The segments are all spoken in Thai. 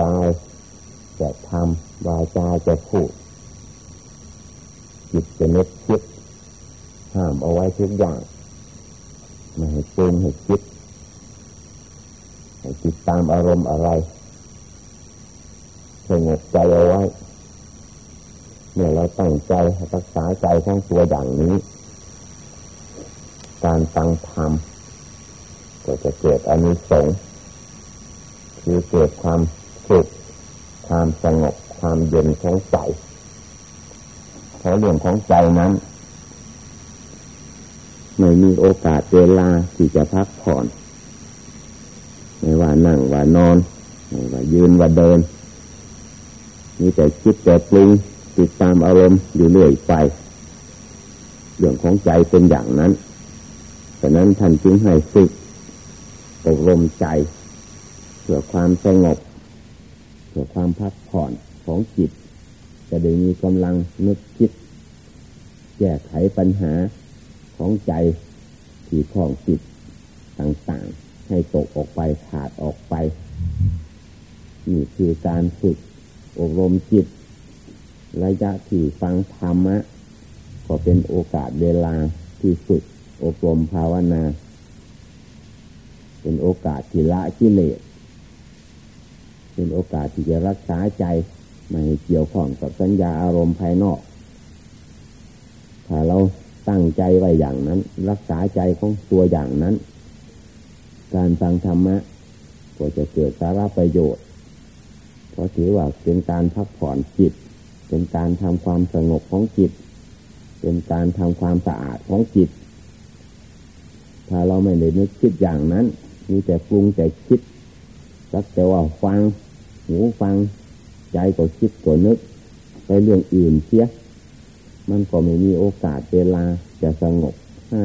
กายจะทำวาจาจะพูดจิตจะนึกคิดห้ามเอาไว้ทุกอย่างไม่ให้ปรุงให้คิดให้ติดตามอารมณ์อะไรสงบใจเอาไว้เมื่อเราตั้งใจรักษาใจทั้งตัวอย่างนี้ การฟังธรรมก็จะเกิดอานิสงส์คือเกิดความ สุขความสงบความเย็นของใจเพราะเรื่องของใจนั้นไม่มีโอกาสเวลาที่จะพักผ่อน ไม่ว่านั่งว่านอน ไม่ว่ายืนว่าเดินมีแต่คิดแต่ปรุงติดตามอารมณ์อยู่เรื่อยไป เรื่องของใจเป็นอย่างนั้นฉะนั้นท่านจึงให้ฝึกอบรมใจ เพื่อความสงบ เพื่อความพักผ่อนของจิต จะได้มีกำลังนึกคิด แก้ไขปัญหาของใจที่คล้องจิตต่างๆ ให้ตกออกไปขาดออกไปนี่คือการฝึกอบรมจิต ระยะที่ฟังธรรมะ ก็เป็นโอกาสเวลาที่ฝึกอบรมภาวนา เป็นโอกาสที่ละกิเลส เป็นโอกาสที่จะรักษาใจ ไม่เกี่ยวข้องกับสัญญาอารมณ์ภายนอก ถ้าเราตั้งใจไว้อย่างนั้น รักษาใจของตัวอย่างนั้น การฟังธรรมะก็จะเกิดสาระประโยชน์ เพราะถือว่าเป็นการพักผ่อนจิต เป็นการทำความสงบของจิต เป็นการทำความสะอาดของจิต ถ้าเราไม่ได้นึกคิดอย่างนั้น มีแต่ปรุงแต่คิดสักแต่ว่าฟัง หูฟัง ใจก็คิดก็นึก ไปเรื่องอื่นเสีย มันก็ไม่มีโอกาสเวลาจะสงบให้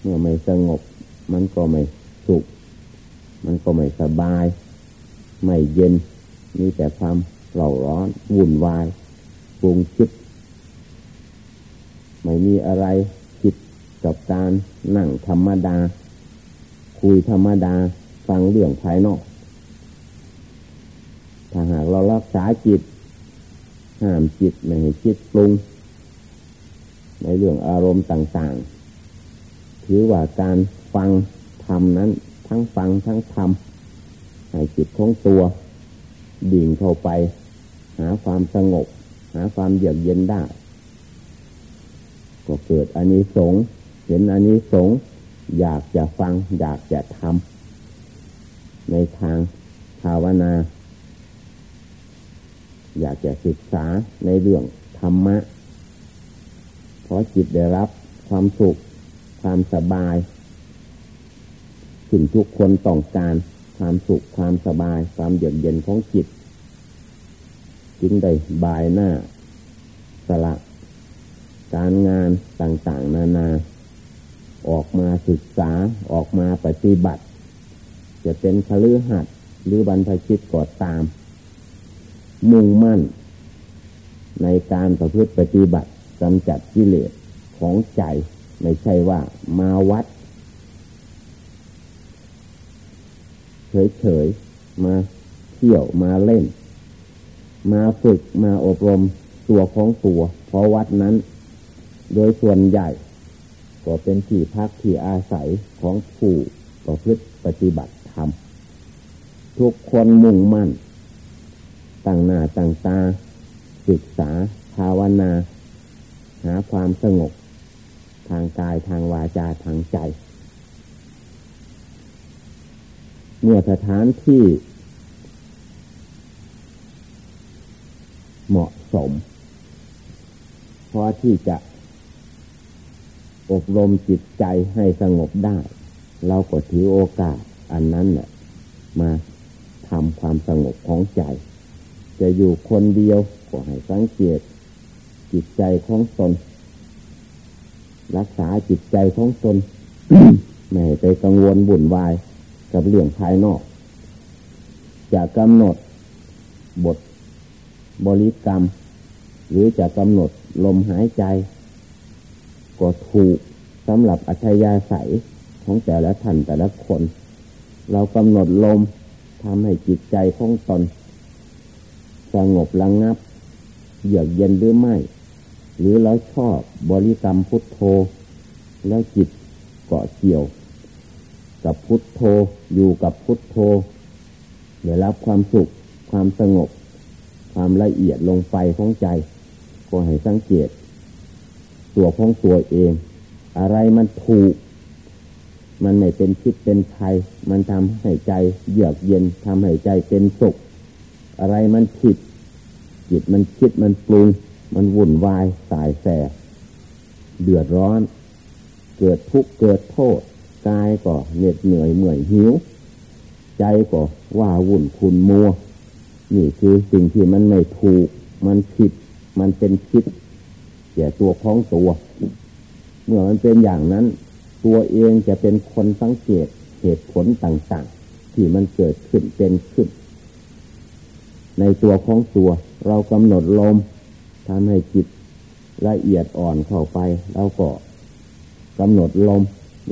เมื่อไม่สงบ มันก็ไม่สุข มันก็ไม่สบาย ไม่เย็น มีแต่ความเร่าร้อนวุ่นวายปรุงคิด ไม่มีอะไรคิดกับการนั่งธรรมดา คุยธรรมดา ฟังเรื่องภายนอก ถ้าหากเรารักษาจิต ห้ามจิตไม่ให้คิดปรุง ในเรื่องอารมณ์ต่าง ๆ ถือว่าการฟังทำนั้น ทั้งฟังทั้งทำให้จิตของตัว ดิ่งเข้าไป หาความสงบ หาความเยือกเย็นได้ ก็เกิดอันนี้สงเห็นอันนี้สงอยากจะฟัง อยากจะทำในทางภาวนา อยากจะศึกษาในเรื่องธรรมะเพราะจิตได้รับความสุข ความสบาย สิ่งทุกคนต้องการความสุข ความสบาย ความเยือกเย็นของจิต จึงได้บายหน้า สละ การงานต่าง ๆ นานา ออกมาศึกษาออกมาปฏิบัติ จะเป็นคลือหัดหรือบรรพชิตก็ตาม มุ่งมั่น ในการประพฤติปฏิบัติกำจัดกิเลสของใจ ไม่ใช่ว่ามาวัด เฉยๆ มาเที่ยวมาเล่น มาฝึกมาอบรมตัวของตัว เพราะวัดนั้น โดยส่วนใหญ่ ก็เป็นที่พักที่อาศัยของผู้ประพฤติปฏิบัติธรรมทุกคนมุ่งมั่น ตั้งหน้าตั้งตาศึกษาภาวนา หาความสงบ ทางกายทางวาจาทางใจ เมื่อสถานที่ เหมาะสมพอที่จะอบรมจิตใจให้สงบได้ เราก็ถือโอกาสอันนั้นแหละมาทำความสงบของใจ จะอยู่คนเดียวก็ให้สังเกต จิตใจของตน รักษาจิตใจของตนไม่ไปกังวลบุ่นวายกับเรื่องภายนอก จะกำหนดบทบริกรรม หรือจะกำหนดลมหายใจ ก็ถูกสำหรับอัธยาศัยของแต่ละท่านแต่ละคน เรากำหนดลมทำให้จิตใจของตน สงบระงงับ เยือกเย็นหรือไม่ หรือเราชอบบริกรรมพุทโธ แล้วจิตเกาะเกี่ยว กับพุทโธอยู่กับพุทโธได้รับความสุข ความสงบ ความละเอียดลงไปของใจ ก็ให้สังเกต ตัวของตัวเอง อะไรมันถูก มันไม่เป็นพิษเป็นภัยมันทำให้ใจเยือกเย็นทำให้ใจเป็นสุข อะไรมันผิด จิตมันคิดมันปรุง มันวุ่นวายสายแสเดือดร้อน เกิดทุกข์เกิดโทษกายก็เหน็ดเหนื่อยเหมื่อยหิว ใจก็ว่าวุ่นคุณมัว นี่คือสิ่งที่มันไม่ถูก มันผิด มันเป็นคิดแก่ตัวของตัว เมื่อมันเป็นอย่างนั้น ตัวเองจะเป็นคนสังเกตเหตุผลต่างๆ ที่มันเกิดขึ้นเป็นขึ้น ในตัวของตัว เรากำหนดลมทำให้จิตละเอียดอ่อนเข้าไปเราก็กำหนดลม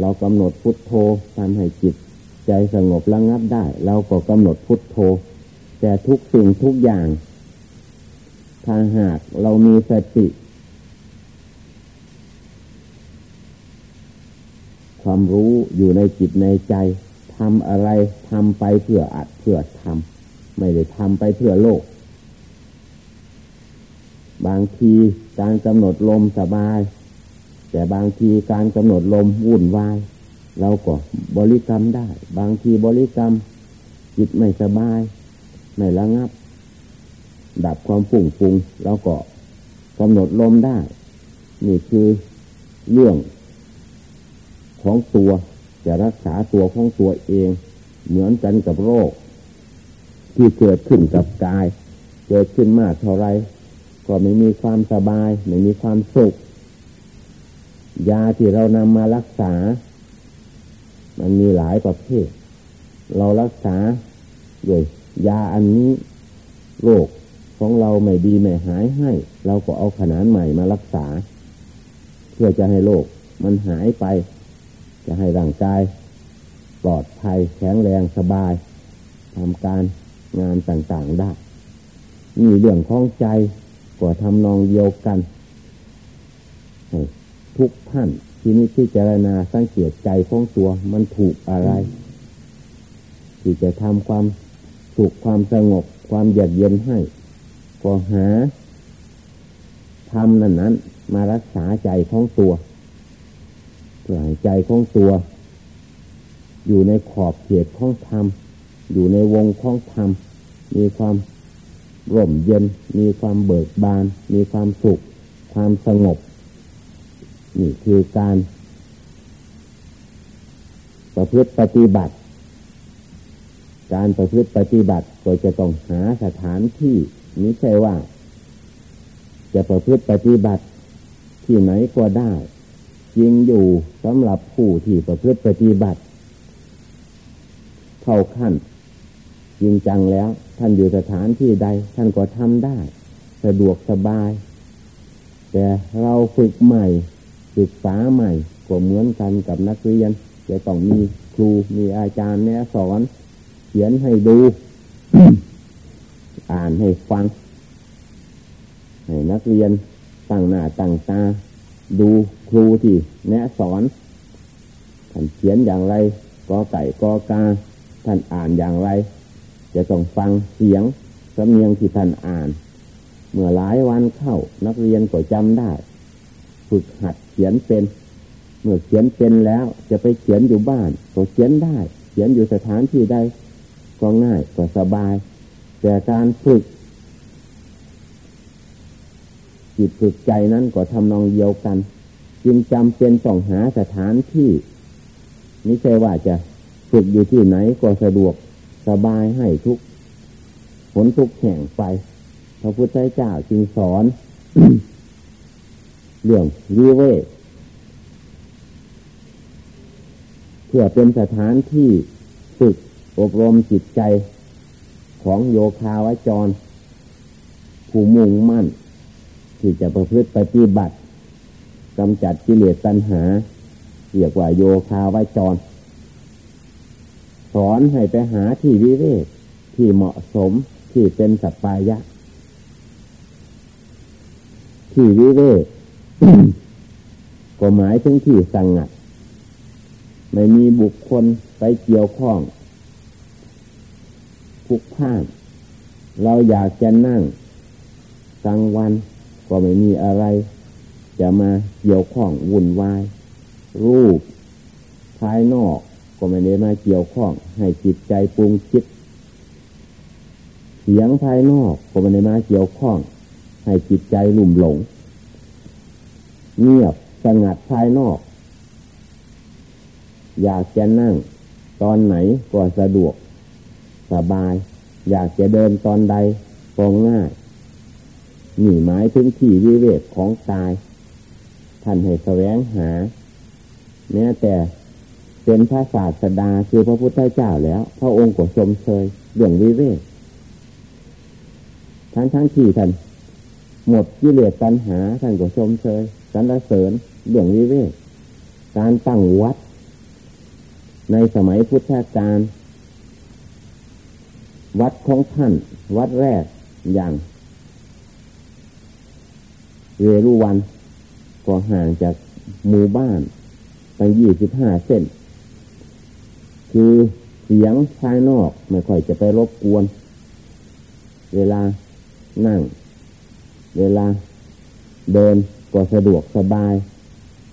เรากำหนดพุทโธทำให้จิต ใจสงบระงับได้เราก็กำหนดพุทโธ แต่ทุกสิ่งทุกอย่าง ถ้าหากเรามีสติความรู้อยู่ในจิตในใจทำอะไรทำไปเพื่ออัดเพื่อทำ ไม่ได้ทำไปเพื่อโลก บางทีการกำหนดลมสบาย แต่บางทีการกำหนดลมวุ่นวายเราก็บริกรรมได้ บางทีบริกรรม จิตไม่สบาย ไม่ระงับ ดับความฝุ่งฟุงเราก็กำหนดลมได้ นี่คือเรื่องของตัว จะรักษาตัวของตัวเอง เหมือนกันกับโรค ที่เกิดขึ้นกับกาย เกิดขึ้นมากเท่าไรก็ไม่มีความสบาย ไม่มีความสุข ยาที่เรานำมารักษา มันมีหลายประเภท เรารักษาด้วยยาอันนี้โรคของเราไม่ดีไม่หายให้ เราก็เอาขนาดใหม่มารักษา เพื่อจะให้โรคมันหายไป จะให้ร่างกาย ปลอดภัยแข็งแรงสบายทำการ งานต่างๆได้มีเรื่องของใจก็ทำนองเดียวกัน ทุกท่านที่นี้ที่เจรณาสังเกตใจของตัวมันถูกอะไร ที่จะทำความสุขความสงบความเย็นเย็นให้ก็หาทำนั้นนั้น มารักษาใจของตัวเพื่อให้ใจของตัว อยู่ในขอบเขตของธรรม อยู่ในวงของธรรม มีความร่มเย็น มีความเบิกบาน มีความสุข ความสงบ นี่คือการประพฤติปฏิบัติ การประพฤติปฏิบัติก็จะต้องหาสถานที่นี้ใช่ว่า จะประพฤติปฏิบัติที่ไหนก็ได้จริงอยู่สำหรับผู้ที่ประพฤติปฏิบัติเข้าขั้น จริงจังแล้ว ท่านอยู่สถานที่ใด ท่านก็ทำได้ สะดวกสบาย แต่เราฝึกใหม่ ศึกษาใหม่ก็เหมือนกันกับนักเรียนจะต้องมีครูมีอาจารย์แนะสอน เขียนให้ดู อ่านให้ฟังให้นักเรียนตั้งหน้าตั้งตา ดูครูที่แนะสอนท่านเขียนอย่างไรก็ไก่ก็กาท่านอ่านอย่างไร จะต้องฟังเสียงสำเนียงที่ท่านอ่าน เมื่อหลายวันเข้านักเรียนก็จำได้ ฝึกหัดเขียนเป็น เมื่อเขียนเป็นแล้วจะไปเขียนอยู่บ้านก็เขียนได้ เขียนอยู่สถานที่ใดก็ง่ายก็สบาย แต่การฝึกจิตฝึกใจนั้นก็ทำนองเดียวกัน จึงจำเป็นต้องหาสถานที่ไม่ใช่ว่าจะฝึกอยู่ที่ไหนก็สะดวก สบายให้ทุกผลทุกแห่งไป พระพุทธเจ้าจึงสอนเรื่องวิเวกเพื่อเป็นสถานที่ฝึกอบรมจิตใจของโยคาวจร ผู้มุ่งมั่น ที่จะประพฤติปฏิบัติกำจัดกิเลสตัณหาเรียกว่าโยคาวจร สอนให้ไปหาที่วิเวกที่เหมาะสมที่เป็นสัปปายะ ที่วิเวกก็หมายถึงที่สังัด ไม่มีบุคคลไปเกี่ยวข้องพุกพ่าน เราอยากจะนั่งกลางวัน ก็ไม่มีอะไร จะมาเกี่ยวข้องวุ่นวาย รูปภายนอก ก็ไม่ได้มาเกี่ยวข้อง ให้จิตใจปรุงคิด เสียงภายนอกก็ไม่ได้มาเกี่ยวข้อง ให้จิตใจลุ่มหลง เงียบสงัดภายนอก อยากจะนั่ง ตอนไหนก็สะดวก สบาย อยากจะเดินตอนใดก็ง่ายนี่หมายถึงที่วิเวกของกาย ท่านให้แสวงหาแม้แต่ เป็นพระศาสดาคือพระพุทธเจ้าแล้ว พระองค์ก็ชมเชยเรื่องวิเวกทั้งทั้งที่ท่านหมดกิเลสตัณหาท่านก็ชมเชยสรรเสริญเรื่องวิเวกการตั้งวัด ในสมัยพุทธกาลวัดของท่าน วัดแรกอย่างเวรุวัน ก็ห่างจากหมู่บ้านตั้งยี่สิบห้าเส้น คือเสียงภายนอกไม่ค่อยจะไปรบกวน เวลานั่ง เวลาเดินก็สะดวกสบาย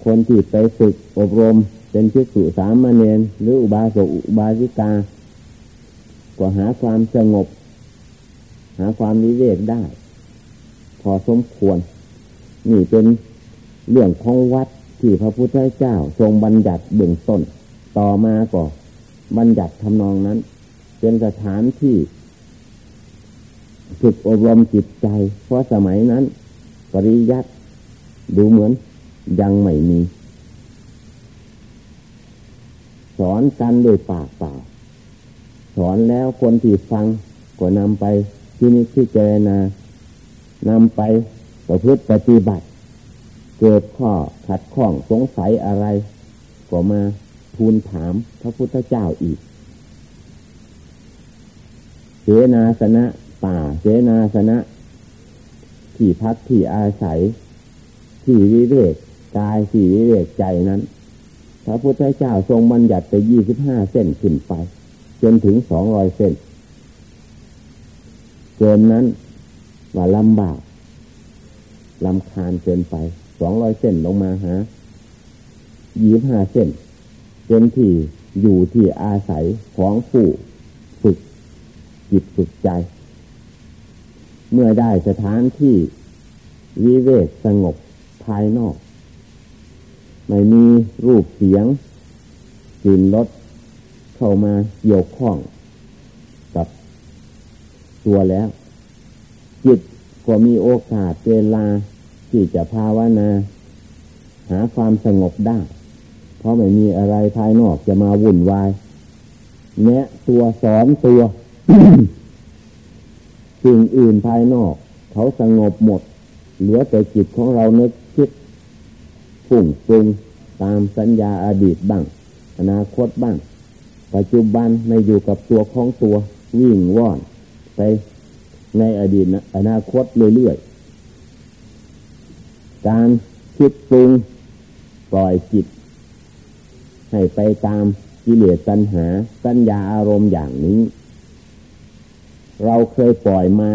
คนที่ไปฝึกอบรม เป็นภิกษุสามเณรหรืออุบาสกอุบาสิกา ก็หาความสงบ หาความวิเวกได้ พอสมควร นี่เป็นเรื่องของวัดที่พระพุทธเจ้าทรงบัญญัติเบื้องต้น ต่อมาก็ บัญญัติทำนองนั้น เป็นสถานที่ฝึกอบรมจิตใจ เพราะสมัยนั้น ปริยัติดูเหมือนยังไม่มี สอนกันโดยปากเปล่า สอนแล้วคนที่ฟังก็นำไปที่นี้ที่เจนานำไปประพฤติปฏิบัติ เกิดข้อขัดข้องสงสัยอะไร ก็มา ทูลถามพระพุทธเจ้าอีก เสนาสนะป่า เสนาสนะ ที่พักที่อาศัย ที่วิเวกกายที่วิเวกใจนั้น พระพุทธเจ้าทรงบัญญัติไปยี่สิบห้าเส้นขึ้นไป จนถึงสองรอยเส้น เกินนั้นว่าลำบากลำคาญเกินไป สองร้อยเส้นลงมาหายี่ห้าเส้น เป็นที่อยู่ที่อาศัยของผู้ฝึกจิตฝึกใจ เมื่อได้สถานที่วิเวกสงบภายนอก ไม่มีรูปเสียงกลิ่นรสเข้ามาเกี่ยวข้องกับตัวแล้ว จิตก็มีโอกาสเวลาที่จะภาวนา หาความสงบได้ เพราะไม่มีอะไรภายนอกจะมาวุ่นวายแนะตัวสอนตัว สิ่งอื่นภายนอก เขาสงบหมด เหลือแต่จิตของเรานึกคิดฝุ่งฟุงตามสัญญาอาดีตบ้าง อนาคตบ้าง ปัจจุบันไม่อยู่กับตัวของตัว วิ่งว่อนไปในอดีตอนาคตเรื่อยๆ การคิดปรุงปล่อยจิต ให้ไปตามกิเลสตัณหา สัญญาอารมณ์อย่างนี้ เราเคยปล่อยมา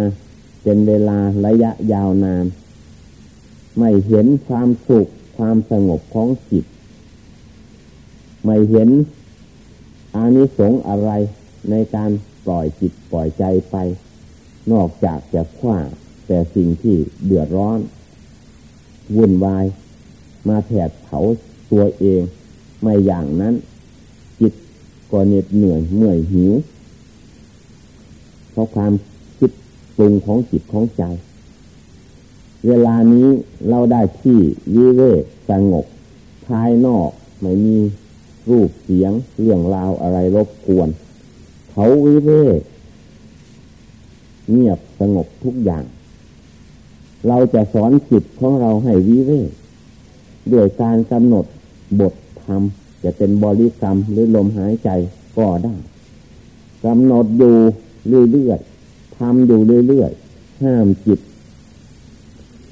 เป็นเวลาระยะยาวนาน ไม่เห็นความสุขความสงบของจิต ไม่เห็นอานิสงส์อะไรในการปล่อยจิตปล่อยใจไป นอกจากจะคว้าแต่สิ่งที่เดือดร้อน วุ่นวาย มาแผดเผาตัวเอง ไม่อย่างนั้น จิตก็เหน็ดเหนื่อยเมื่อยหิว เพราะความคิดปรุงของจิตของใจ เวลานี้เราได้ที่วิเวกสงบภายนอกไม่มีรูปเสียงเรื่องราวอะไรรบกวน เขาวิเวกเงียบสงบทุกอย่าง เราจะสอนจิตของเราให้วิเวกด้วยการกำหนดบท ธรรม จะเป็นบริกรรมหรือลมหายใจก็ได้กำหนดอยู่เรื่อยๆทำอยู่เรื่อยๆห้ามจิต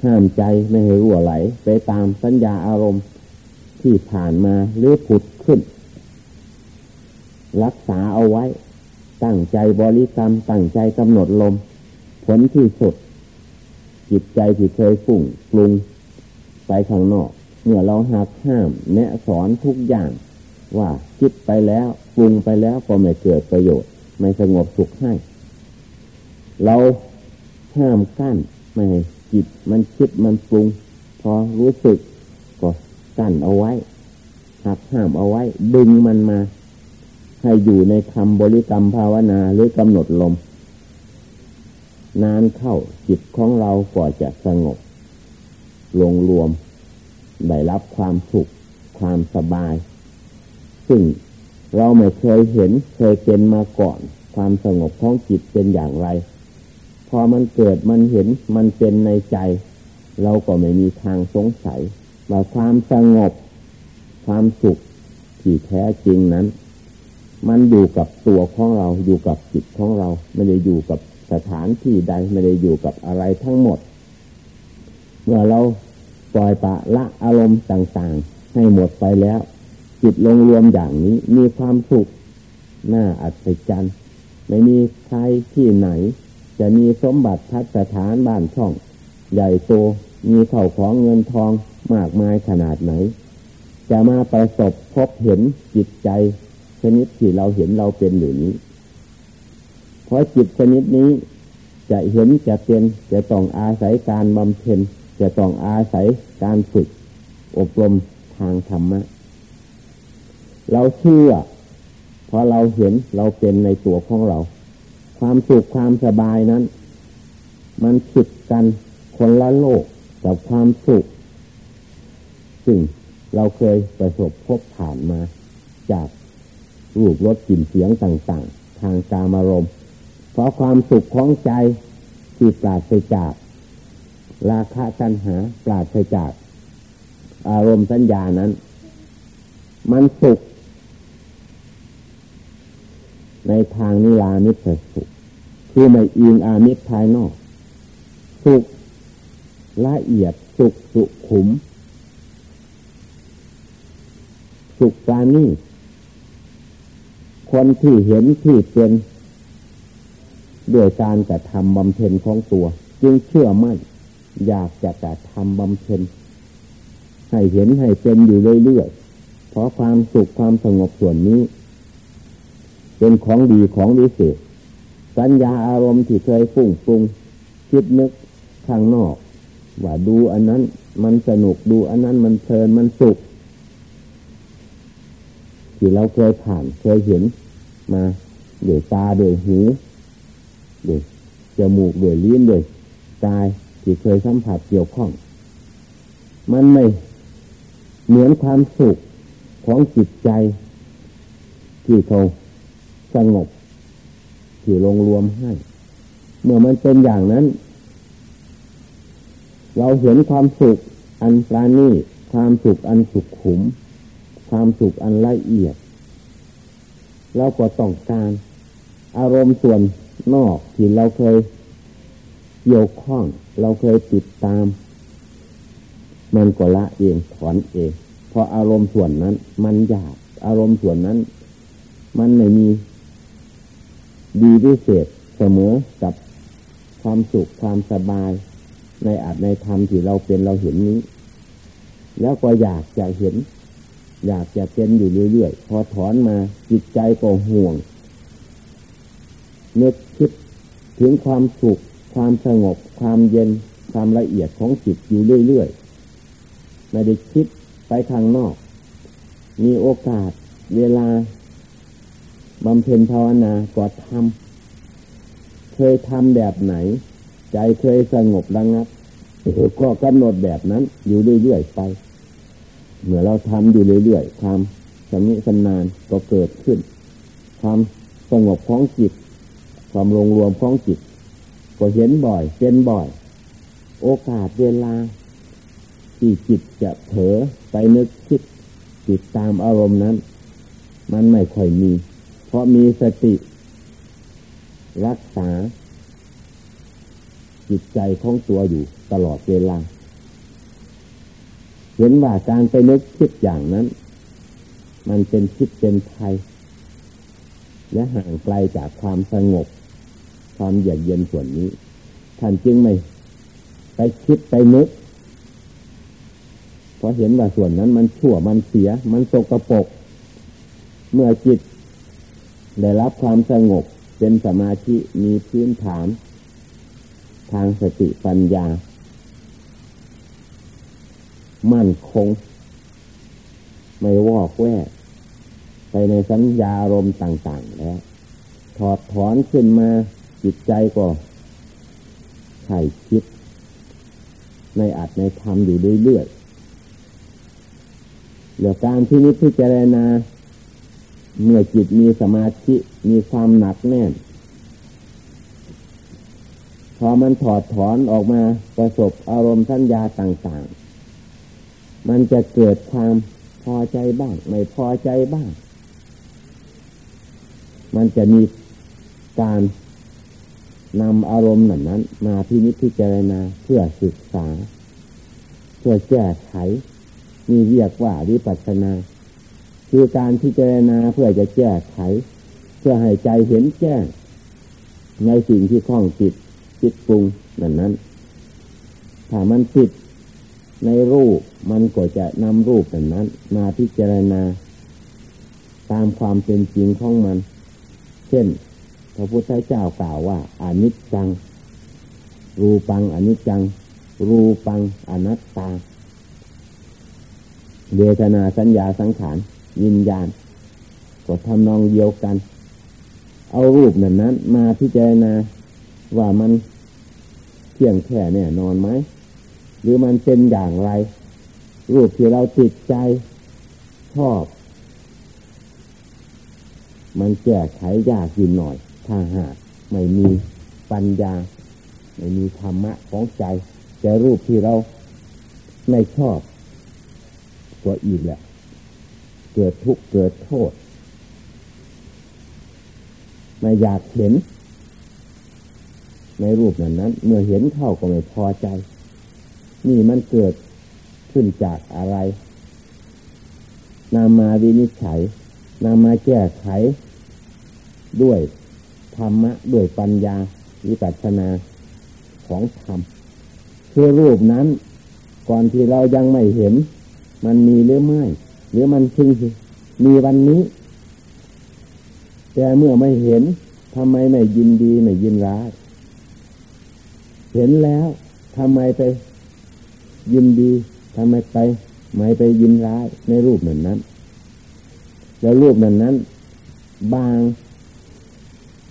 ห้ามใจไม่ให้รั่วไหล ไปตามสัญญาอารมณ์ที่ผ่านมาหรือผุดขึ้น รักษาเอาไว้ ตั้งใจบริกรรม ตั้งใจกำหนดลม ผลที่สุด จิตใจที่เคยฝุ่งปรุงไปข้างนอก เมื่อเราหักห้ามแนะสอนทุกอย่าง ว่าคิดไปแล้วปรุงไปแล้วก็ไม่เกิดประโยชน์ ไม่สงบสุขให้ เราห้ามกั้นไม่ให้จิตมันคิดมันปรุง พอรู้สึกก็กั้นเอาไว้หักห้ามเอาไว้ ดึงมันมา ให้อยู่ในคำบริกรรมภาวนาหรือกำหนดลม นานเข้าจิตของเราก็จะสงบรวมรวม ได้รับความสุขความสบาย ซึ่งเราไม่เคยเห็นเคยเป็นมาก่อน ความสงบของจิตเป็นอย่างไร พอมันเกิดมันเห็นมันเป็นในใจ เราก็ไม่มีทางสงสัย ว่าความสงบ ความสุขที่แท้จริงนั้น มันอยู่กับตัวของเราอยู่กับจิตของเรา ไม่ได้อยู่กับสถานที่ใดไม่ได้อยู่กับอะไรทั้งหมด เมื่อเรา ปล่อยปะละอารมณ์ต่างๆ ให้หมดไปแล้ว จิตลงรวมอย่างนี้มีความสุขน่าอัศจรรย์ไม่มีใครที่ไหน จะมีสมบัติทัศสถานบ้านช่อง ใหญ่โตมีเข่าของเงินทองมากมายขนาดไหน จะมาประสบพบเห็นจิตใจ ชนิดที่เราเห็นเราเป็นอยู่นี้ เพราะจิตชนิดนี้จะเห็นจะเป็นจะต้องอาศัยการบำเพ็ญ จะต้องอาศัยการฝึกอบรมทางธรรมะ เราเชื่อเพราะเราเห็นเราเป็นในตัวของเรา ความสุขความสบายนั้น มันผิดกันคนละโลกกับความสุขซึ่งเราเคยประสบพบผ่านมา จากรูปรสกลิ่นเสียงต่าง ๆ ทางกามารมณ์เพราะความสุขของใจที่ปราศจาก ราคะตัณหาปราศจาก อารมณ์สัญญานั้น มันสุข ในทางนิรามิตสุข คือไม่อิงอามิตรภายนอก สุขละเอียดสุขสุขุม สุขปราณีคนที่เห็นที่เป็นด้วยการกระทำบำเพ็ญของตัว จึงเชื่อมั่น อยากจะกระทำบำเพ็ญให้เห็นให้เป็นอยู่เรื่อยๆเพราะความสุขความสงบส่วนนี้ เป็นของดีของวิเศษสัญญาอารมณ์ที่เคยฟุ้งปรุงคิดนึกข้างนอก ว่าดูอันนั้นมันสนุกดูอันนั้นมันเพลินมันสุข ที่เราเคยผ่านเคยเห็นมาด้วยตาด้วยหูด้วยจมูกด้วยลิ้นด้วยกาย ที่เคยสัมผัสเกี่ยวข้อง มันไม่เหมือนความสุขของจิตใจ ที่เขาสงบที่ลงรวมให้ เมื่อมันเป็นอย่างนั้น เราเห็นความสุขอันปราณีความสุขอันสุขขุม ความสุขอันละเอียดเราก็ต้องการ อารมณ์ส่วนนอกที่เราเคย เกี่ยวข้อง เราเคยติดตาม มันก็ละเองถอนเอง เพราะอารมณ์ส่วนนั้น มันหยาบอารมณ์ส่วนนั้น มันไม่มี ดีพิเศษเสมอกับความสุขความสบาย ในอาจในธรรมที่เราเป็นเราเห็นนี้ แล้วก็อยากจะเห็น อยากจะเป็นอยู่เรื่อยๆพอถอนมาจิตใจก็ห่วงนึกคิดถึงความสุข ความสงบ ความเย็น ความละเอียดของจิตอยู่เรื่อยๆ ไม่ได้คิดไปข้างนอก มีโอกาสเวลาบำเพ็ญภาวนาก็ทำเคยทำแบบไหน ใจเคยสงบระงับก็กำหนดแบบนั้น อยู่เรื่อยๆไป เมื่อเราทำอยู่เรื่อยๆความสมิสนานก็เกิดขึ้น ความสงบของจิต ความรวมรวมของจิต ก็เห็นบ่อยเป็นบ่อย โอกาสเวลา ที่จิตจะเผลอไปนึกคิดจิตตามอารมณ์นั้น มันไม่ค่อยมี เพราะมีสติ รักษา จิตใจของตัวอยู่ตลอดเวลา เห็นว่าการไปนึกคิดอย่างนั้น มันเป็นคิดเป็นภัยและห่างไกลจากความสงบ ความเยือกเย็นส่วนนี้ ท่านจึงไม่ไปคิดไปนึกเพราะเห็นว่าส่วนนั้นมันชั่วมันเสีย มันสกปรกเมื่อจิต ได้รับความสงบเป็นสมาธิมีพื้นฐาน ทางสติปัญญา มั่นคง ไม่วอกแวกไปในสัญญาอารมณ์ต่าง ๆ แล้ว ถอดถอนขึ้นมา จิตใจก็ไข่คิด ในอัดในธรรมอยู่เรื่อยๆเหลือการที่นิพพิจารณาเมื่อจิตมีสมาธิมีความหนักแน่น พอมันถอดถอนออกมาประสบอารมณ์สัญญาต่างๆ มันจะเกิดความพอใจบ้าง ไม่พอใจบ้าง มันจะมีการ นำอารมณ์นั้นนั้น มาพินิจพิจารณาเพื่อศึกษา เพื่อแก้ไขมีเรียกว่าวิปัสสนา คือการพิจารณาเพื่อจะแก้ไข เพื่อให้ใจเห็นแจ้งในสิ่งที่คล้องจิตจิตปรุงนั้นนั้น ถ้ามันผิดในรูปมันก็จะนำรูปนั้นนั้น มาพิจารณา ตามความเป็นจริงของมัน เช่น พระพุทธเจ้ากล่าวว่าอนิจจัง รูปังอนิจจัง รูปังอนัตตาเวทนาสัญญาสังขารวิญญาณก็ทำนองเดียวกัน เอารูปนั้นนั้น มาพิจารณาว่ามันเที่ยงแค่เนี่ยนอนไหม หรือมันเป็นอย่างไร รูปที่เราติดใจชอบ มันแก้ไขยากยู่หน่อย ถ้าหากไม่มีปัญญา ไม่มีธรรมะของใจแต่รูปที่เราไม่ชอบก็อีกแหละเกิดทุกข์เกิดโทษ ไม่อยากเห็น ในรูปนั้นนั้น เมื่อเห็นเข้าก็ไม่พอใจ นี่มันเกิดขึ้นจากอะไรนามาวินิจฉัยนามาแก้ไขด้วย ธรรมะด้วยปัญญาวิปัสสนาของธรรมคือรูปนั้น ก่อนที่เรายังไม่เห็น มันมีหรือไม่ หรือมันพึงมีวันนี้ แต่เมื่อไม่เห็นทำไมไม่ยินดีไม่ยินร้าย เห็นแล้วทำไมไปยินดีทำไมไปไม่ไปยินร้ายในรูปเหมือนนั้น แล้วรูปเหมือนนั้น บาง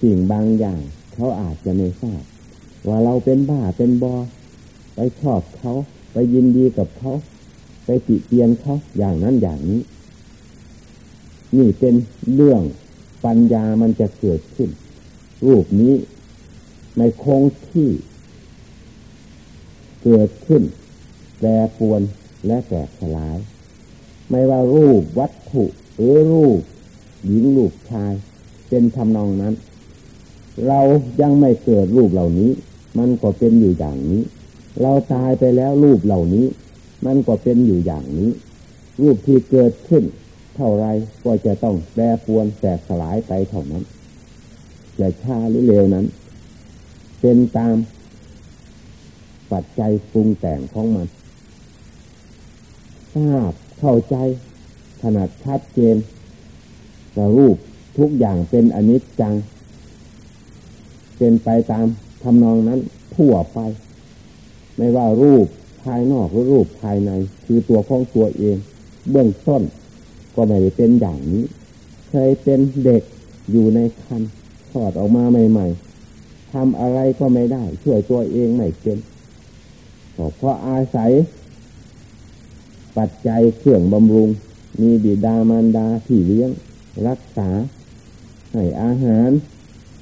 สิ่งบางอย่าง เขาอาจจะไม่ทราบ ว่าเราเป็นบ้าเป็นบอไปชอบเขาไปยินดีกับเขา ไปติเตียนเขาอย่างนั้นอย่างนี้ นี่เป็นเรื่องปัญญามันจะเกิดขึ้น รูปนี้ไม่คงที่ เกิดขึ้นแปรปวนและแตกสลาย ไม่ว่ารูปวัตถุหรือรูปหญิงรูปชาย เป็นทำนองนั้น เรายังไม่เกิดรูปเหล่านี้ มันก็เป็นอยู่อย่างนี้ เราตายไปแล้วรูปเหล่านี้ มันก็เป็นอยู่อย่างนี้ รูปที่เกิดขึ้น เท่าไรก็จะต้องแปรปวนแตกสลายไปเท่านั้นจะช้าหรือเร็วนั้น เป็นตามปัจจัยปรุงแต่งของมันทราบเข้าใจขนาดชัดเจนแต่รูปทุกอย่างเป็นอนิจจัง เป็นไปตามทำนองนั้นทั่วไป ไม่ว่ารูปภายนอกหรือรูปภายใน คือตัวของตัวเอง เบื้องต้น ก็ไม่ได้เป็นอย่างนี้ เคยเป็นเด็กอยู่ในคันถอดออกมาใหม่ๆทำอะไรก็ไม่ได้ ช่วยตัวเองไม่เป็นเพราะอาศัย ปัจจัยเครื่องบำรุง มีบิดามารดาที่เลี้ยง รักษา ให้อาหาร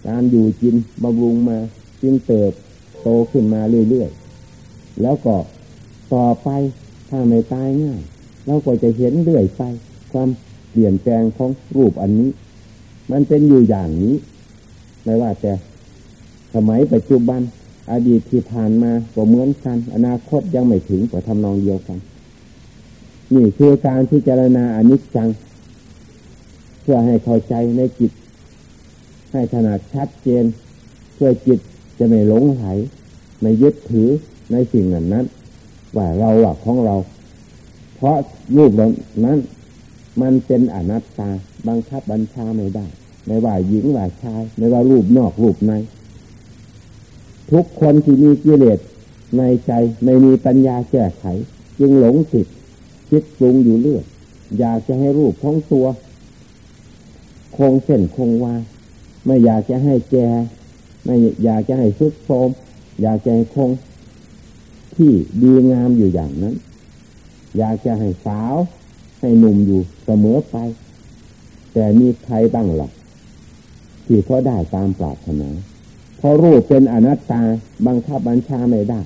การอยู่กินบำรุงมาจึงเติบโตขึ้นมาเรื่อยๆ แล้วก็ต่อไปถ้าไม่ตายง่ายเราก็จะเห็นเรื่อยไปความเปลี่ยนแปลงของรูปอันนี้ มันเป็นอยู่อย่างนี้ ไม่ว่าแต่สมัยปัจจุบัน อดีตที่ผ่านมาก็เหมือนกัน อนาคตยังไม่ถึงก็ทำนองเดียวกัน นี่คือการพิจารณาอนิจจัง เพื่อให้เข้าใจในจิต ให้ถนัดชัดเจน เพื่อจิตจะไม่หลงไหลไม่ยึดถือในสิ่งนั้นนั้นว่าเราว่าของเรา เพราะรูปนั้น มันเป็นอนัตตาบังคับบัญชาไม่ได้ ไม่ว่าหญิงว่าชาย ไม่ว่ารูปนอกรูปใน ทุกคนที่มีกิเลสในใจไม่มีปัญญาแก้ไข จึงหลงติดคิดปรุงอยู่เรื่อยอยากจะให้รูปของตัว คงเส้นคงวา ไม่อยากจะให้แกไม่อยากจะให้สุดโทมอยากจะให้คงที่ดีงามอยู่อย่างนั้น อยากจะให้สาว ให้หนุ่มอยู่เสมอไป แต่มีใครบ้างหรอกที่เขาได้ตามปรารถนาพอรูปเป็นอนัตตาบังคับบัญชาไม่ได้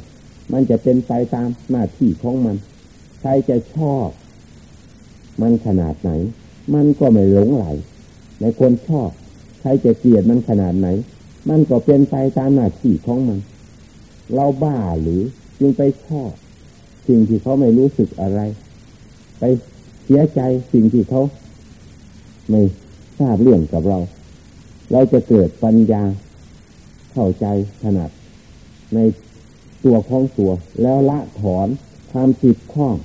มันจะเป็นไปตามหน้าที่ของมัน ใครจะชอบ มันขนาดไหน มันก็ไม่หลงไหลในคนชอบ ครจะเกลียดมันขนาดไหน มันก็เป็นไปตามหน้าที่ของมัน เราบ้าหรือจึงไปชอบสิ่งที่เขาไม่รู้สึกอะไร ไปเสียใจสิ่งที่เขาไม่ทราบเรื่องกับเรา เราจะเกิดปัญญาเข้าใจถนัดในตัวของตัว แล้วละถอนความจิตข้อง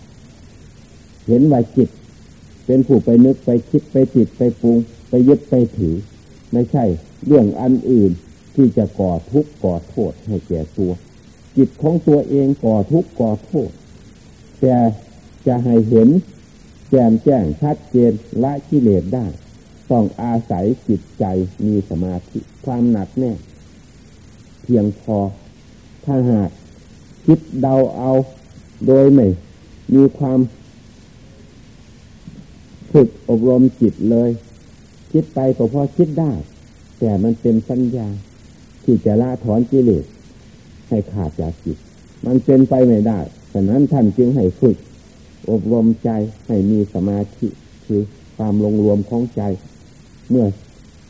เห็นว่าจิต เป็นผู้ไปนึกไปคิดไปจิตไปปรุง ไปยึดไปถือ ไม่ใช่เรื่องอันอื่นที่จะก่อทุกข์ก่อโทษให้แก่ตัว จิตของตัวเองก่อทุกข์ก่อโทษ แต่จะให้เห็นแจ่มแจ้งชัดเจนละกิเลสได้ ต้องอาศัยจิตใจมีสมาธิความหนักแน่เพียงพอถ้าหากคิดเดาเอาโดยไม่มีความฝึกอบรมจิตเลย คิดไปก็พอคิดได้ แต่มันเป็นสัญญา ที่จะละถอนกิเลสให้ขาดจากจิต มันเป็นไปไม่ได้ฉะนั้นท่านจึงให้ฝึก อบรมใจให้มีสมาธิคือความลงรวมของใจ เมื่อ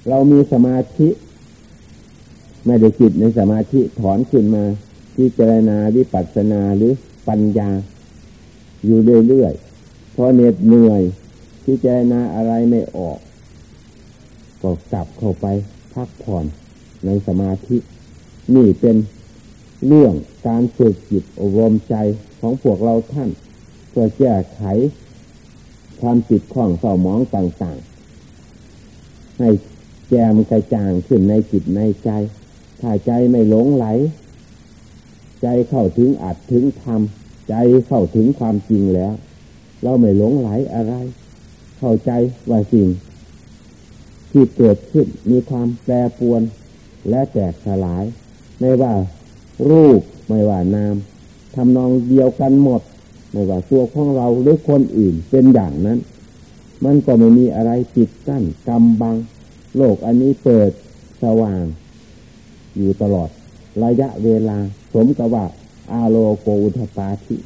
เรามีสมาธิ ไม่ได้จิตในสมาธิถอนขึ้นมาพิจารณาวิปัสสนาหรือปัญญา อยู่เรื่อยๆพอเหน็ดเหนื่อยพิจารณาอะไรไม่ออก ก็กลับเข้าไปพักผ่อนในสมาธิ นี่เป็นเรื่องการฝึกจิตอบรมใจของพวกเราท่านเพื่อแก้ไขความจิตข้องเศร้าหมองต่างๆ ให้แจมกระจ่างขึ้นในจิตในใจ ถ้าใจไม่หลงไหล ใจเข้าถึงอัดถึงทำใจเข้าถึงความจริงแล้ว เราไม่หลงไหลอะไร เข้าใจว่าสิ่ง ที่เกิดขึ้นมีความแปรปวนและแตกสลาย ไม่ว่ารูปไม่ว่านามทำนองเดียวกันหมด ไม่ว่าตัวของเราหรือคนอื่นเป็นอย่างนั้น มันก็ไม่มีอะไรปิดกั้นกำบัง โลกอันนี้เปิดสว่าง อยู่ตลอดระยะเวลา สมกับว่าอาโลโกอุทปาธิ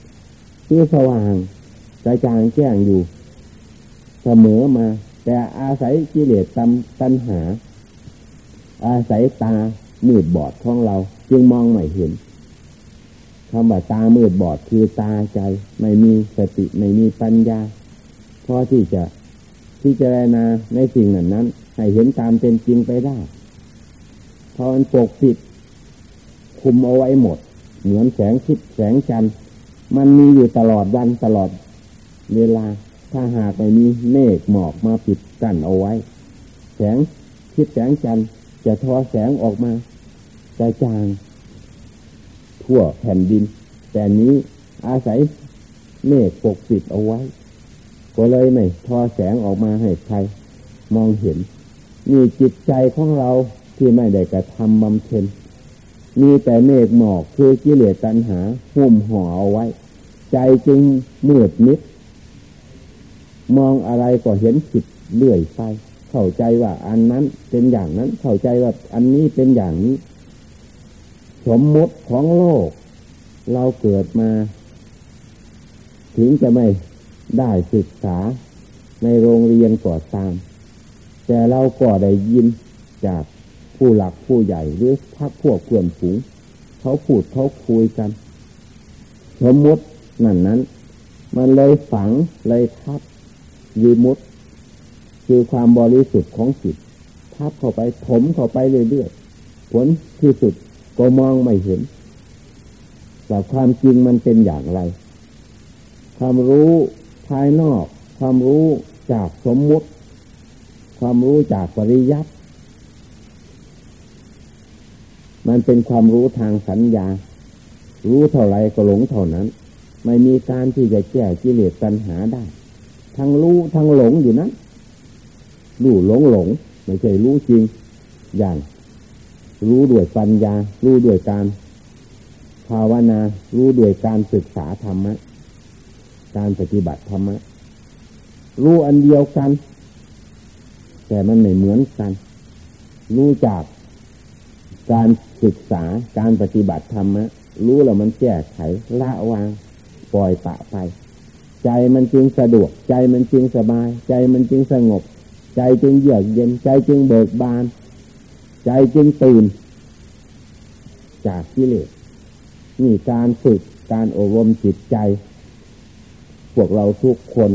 คือสว่างกระจ่างแจ้งอยู่ เสมอมา แต่อาศัยกิเลสตำตัณหา อาศัยตามืดบอดของเรา จึงมองไม่เห็นคำว่าตามืดบอดคือตาใจ ไม่มีสติไม่มีปัญญาพอที่จะพิจารณาในสิ่งนั้นนั้น ให้เห็นตามเป็นจริงไปได้ พอมันปกปิด คุมเอาไว้หมด เหมือนแสงทิศแสงจันทร์มันมีอยู่ตลอดวันตลอดเวลา ถ้าหากไม่มีเมฆหมอกมาปิดกั้นเอาไว้ แสงทิศแสงจันทร์จะทอแสงออกมากระจางทั่วแผ่นดิน แต่นี้อาศัยเมฆปกปิดเอาไว้ ก็เลยไม่ทอแสงออกมาให้ใครมองเห็นนี่จิตใจของเราที่ไม่ได้กระทำบำเพ็ญมีแต่เมฆหมอกคือกิเลสตัณหา หุ้มห่อเอาไว้ ใจจึงมืดมิด มองอะไรก็เห็นผิดเลื่อยไป เข้าใจว่าอันนั้นเป็นอย่างนั้น เข้าใจว่าอันนี้เป็นอย่างนี้ สมมติของโลก เราเกิดมา ถึงจะไม่ได้ศึกษาในโรงเรียนก่อตาม แต่เราก็ได้ยินจากผู้หลักผู้ใหญ่หรือพักพวกเพื่อนฝูงเขาพูดเขาคุยกัน สมมตินั่นนั้น มันเลยฝังเลยทับ ยีมุดคือความบริสุทธิ์ของจิตทับเข้าไปถมเข้าไปเรื่อยๆผลที่สุดก็มองไม่เห็นแต่ความจริงมันเป็นอย่างไร ความรู้ภายนอก ความรู้จากสมมุติ ความรู้จากปริยัติมันเป็นความรู้ทางสัญญา รู้เท่าไรก็หลงเท่านั้น ไม่มีการที่จะแก้กิเลสตัณหาได้ ทั้งรู้ทั้งหลงอยู่นั้นรู้หลงหลงไม่ใช่รู้จริง อย่าง รู้ด้วยปัญญา รู้ด้วยการภาวนา รู้ด้วยการศึกษาธรรมะ การปฏิบัติธรรมะ รู้อันเดียวกัน แต่มันไม่เหมือนกัน รู้จากการศึกษา การปฏิบัติธรรมะ รู้แล้วมันแก้ไขละวาง ปล่อยปะไป ใจมันจึงสะดวก ใจมันจึงสบาย ใจมันจึงสงบ ใจจึงเยือกเย็น ใจจึงเบิกบาน ใจจึงตื่น จากกิเลสนี่การฝึกการอบรมจิตใจ พวกเราทุกคน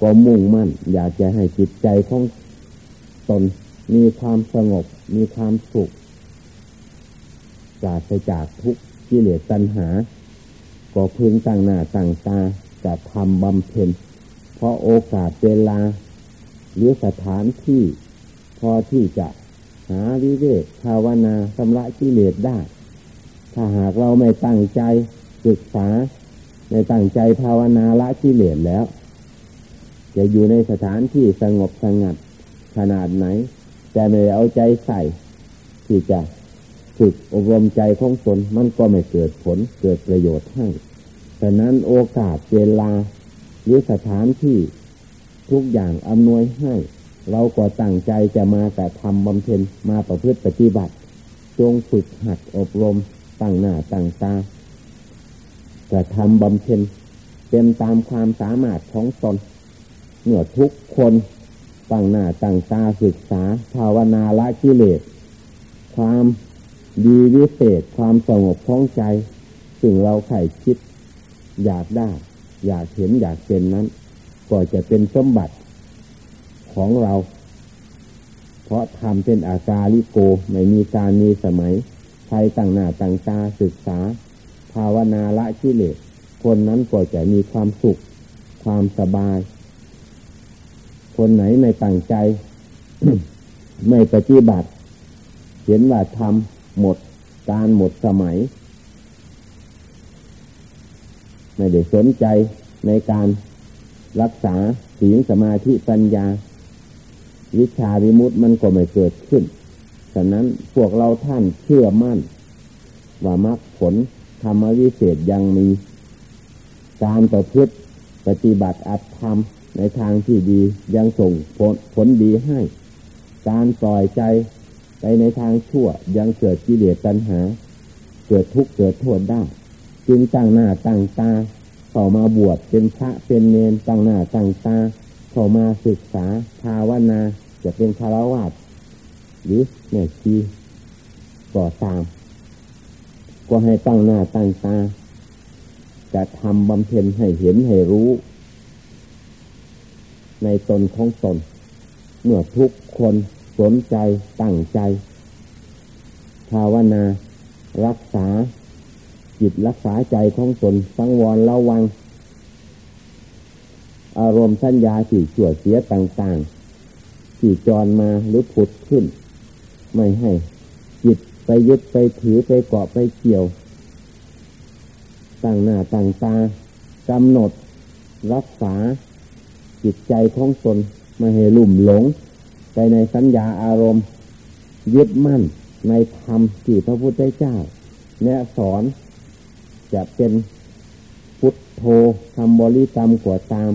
ก็มุ่งมั่น อยากจะให้จิตใจของตนมีความสงบ มีความสุขปราศจากทุกกิเลสตัณหา ก็พึงตั้งหน้าตั้งตา จะทำบำเพ็ญเพราะโอกาสเวลา หรือสถานที่พอที่จะหาวิเวกภาวนาสำระกิเลสได้ ถ้าหากเราไม่ตั้งใจศึกษาไม่ตั้งใจภาวนาละกิเลสแล้ว จะอยู่ในสถานที่สงบสงัดขนาดไหน แต่ไม่เอาใจใส่ ที่จะฝึกอบรมใจของตนมันก็ไม่เกิดผลเกิดประโยชน์ให้ แต่นั้นโอกาสเวลาหรือสถานที่ทุกอย่างอำนวยให้ เราก็ตั้งใจจะมาแต่ทำบำเพ็ญมาประพฤติปฏิบัติ จงฝึกหัดอบรมตั้งหน้าตั้งตาจะทำบำเพ็ญเป็นตามความสามารถของตนเมื่อทุกคนตั้งหน้าตั้งตาศึกษาภาวนาละกิเลส ความดีวิเศษความสงบของใจ ซึ่งเราใข่คิด อยากได้ อยากเห็นอยากเป็นนั้น ก็จะเป็นสมบัติของเรา เพราะทำเป็นอาการลิโกไม่มีการมีสมัยใครต่างหน้าต่างตาศึกษา ภาวนาละกิเลสคนนั้นก็จะมีความสุข ความสบาย คนไหนไม่ตั้งใจ ไม่ปฏิบัติ เห็นว่าทำหมดการหมดสมัย ไม่ได้สนใจในการรักษาศีลสมาธิปัญญา วิชาวิมุตมันก็ไม่เกิดขึ้น ฉะนั้นพวกเราท่านเชื่อมั่น ว่ามรรคผลธรรมวิเศษยังมี การประพฤติปฏิบัติอัตธรรมในทางที่ดียังส่งผลผลดีให้ การปล่อยใจไปในทางชั่วยังเกิดกิเลสตัณหา เกิดทุกข์เกิดโทษได้ จึงตั้งหน้าตั้งตาเข้ามาบวชเป็นพระเป็นเนรตั้งหน้าตั้งตาเข้ามาศึกษาภาวนาจะเป็นคารวะหรือแม่ชีก่อตาม ก็ให้ตั้งหน้าตั้งตาจะทำบำเพ็ญให้เห็นให้รู้ ในตนของตน เมื่อทุกคนสนใจตั้งใจ ภาวนา รักษา จิตรักษาใจของตนสังวรระวัง อารมณ์สัญญาที่ชั่วเสียต่างๆ ที่จรมาหรือผุดขึ้น ไม่ให้จิตไปยึดไปถือไปเกาะไปเกี่ยวตั้งหน้าตั้งตากำหนด รักษา จิตใจของตนไม่ให้ลุ่มหลง ไปในสัญญาอารมณ์ ยึดมั่นในธรรมที่พระพุทธเจ้าแนะสอน จะเป็นพุทโธทำบริกรรมกว่าตาม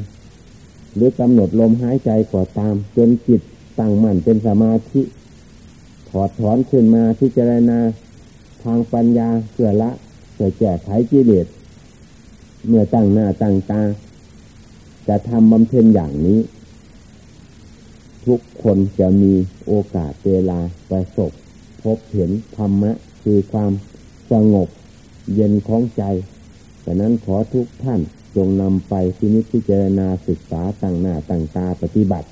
หรือกำหนดลมหายใจกว่าตาม จนจิตตั้งมั่นเป็นสมาธิ ถอดถอนขึ้นมาพิจารณาทางปัญญาเพื่อละเพื่อแก้ไขกิเลสเมื่อตั้งหน้าตั้งตา จะทำบำเพ็ญอย่างนี้ ทุกคนจะมีโอกาสเวลาประสบ พบเห็นธรรมะ คือความสงบ เย็นของใจแต่นั้นขอทุกท่านจงนำไปที่นิพิจารณาศึกษาตั้งหน้าตั้งตาปฏิบัติ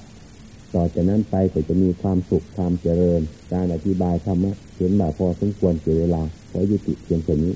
ต่อจากนั้นไปก็จะมีความสุขความเจริญ การอธิบายธรรมะเห็นแบบพอสมควรเสียเวลาขอยุติเพียงแค่นี้